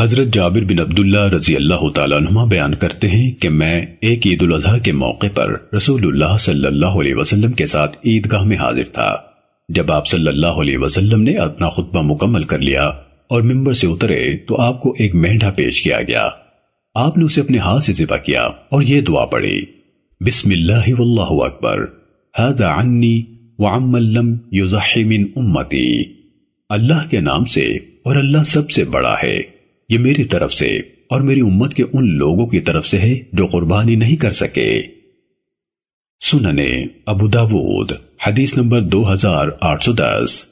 حضرت جابر بن عبداللہ رضی اللہ تعالیٰ عنہ بیان کرتے ہیں کہ میں ایک عید الاضحیٰ کے موقع پر رسول اللہ صلی اللہ علیہ وسلم کے ساتھ عیدگاہ میں حاضر تھا۔ جب آپ صلی اللہ علیہ وسلم نے اپنا خطبہ مکمل کر لیا اور ممبر سے اترے تو آپ کو ایک مہنڈا پیش کیا گیا۔ آپ نے اسے اپنے ہاتھ سے ذبح کیا اور یہ دعا پڑی بسم اللہ واللہ اکبر۔ هذا عنی وعمن لم یزحی من امتی۔ اللہ کے نام سے اور اللہ سب سے بڑا ہے۔ یہ میری طرف سے اور میری امت کے ان لوگوں کی طرف سے ہے جو قربانی نہیں کر سکے۔ سننے ابو داود، حدیث نمبر دو ہزار آٹھ سو دس۔